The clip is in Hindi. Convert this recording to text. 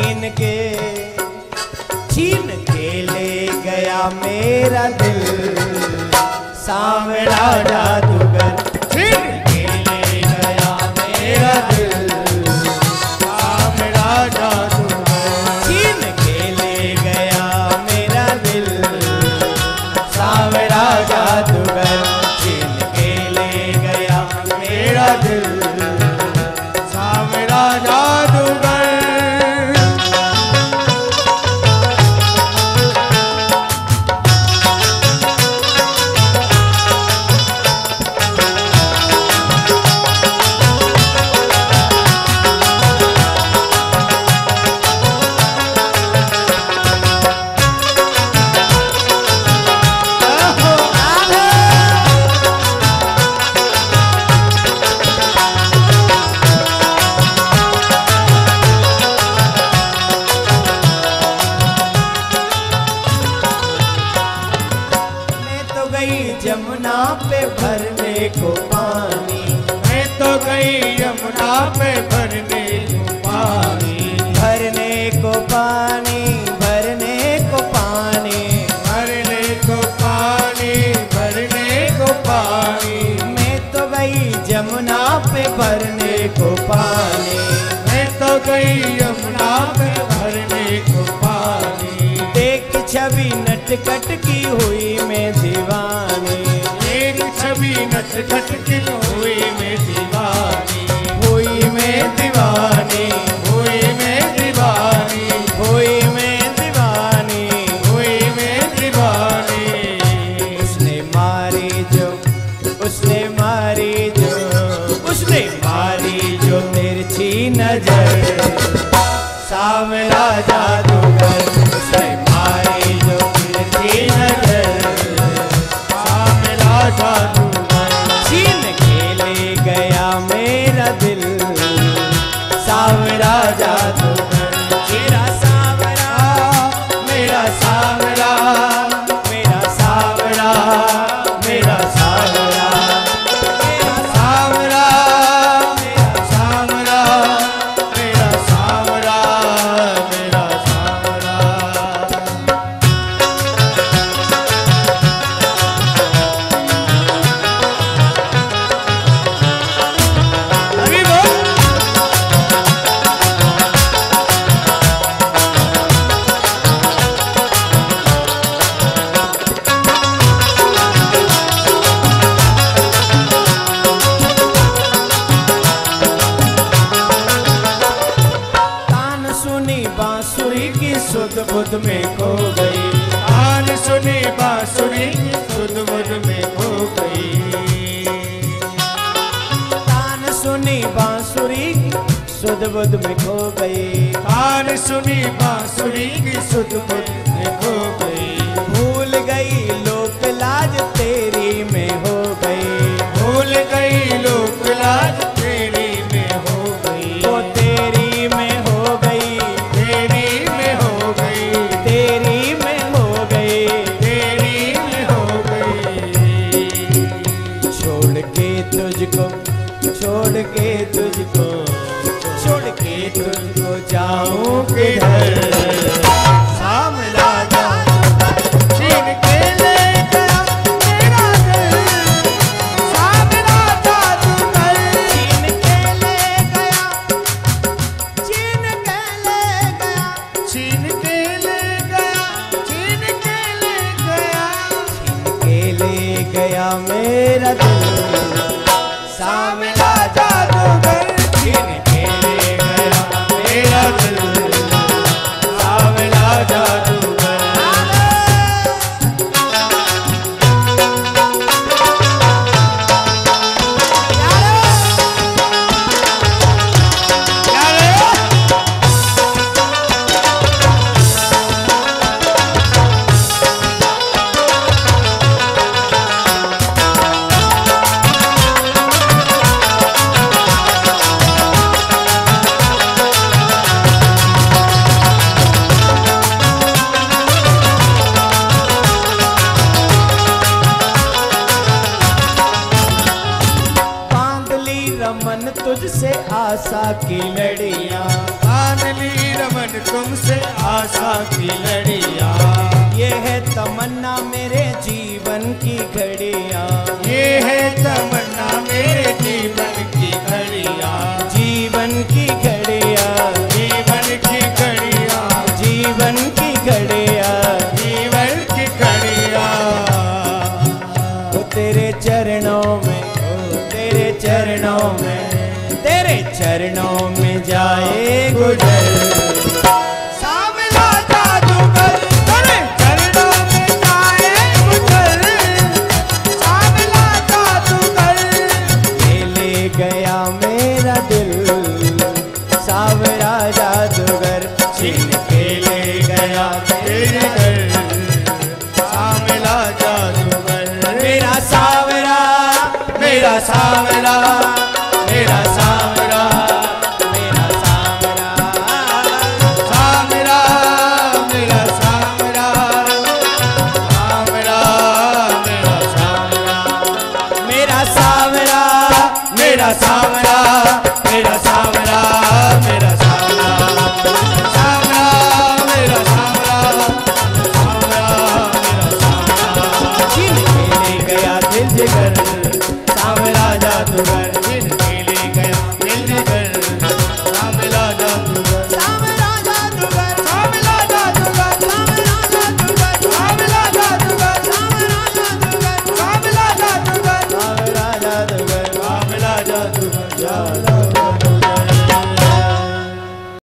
छीन के छीन के ले गया मेरा दिल। सांवरा पे भरने को पानी। मैं तो गई यमुना पे भरने को पानी। भरने को पानी, भरने को पानी। भरने को पानी, भरने को पानी। मैं तो गई जमुना पे भरने को पानी। मैं तो गई यमुना पे भरने को पानी। देख छवि नटकट की हुई मैं छवि खट की में दीवानी। हुई मैं दीवानी। हुई में दीवानी। हुई मैं दीवानी। हुई में दीवानी। उसने मारी जो उसने मारी जो उसने मारी जो तिरछी नज़र। सावरा सुनी बांसुरी की सुध बुध में खो गई। आन सुनी बांसुरी सुध बुध में खो गई। तान सुनी बांसुरी की सुध बुध में खो गई। आन सुनी बांसुरी की सुध बुध में खो गई जाऊँ किधर तुमसे आशा की लड़िया। ये है तमन्ना मेरे जीवन की घड़िया। ये है तमन्ना सावे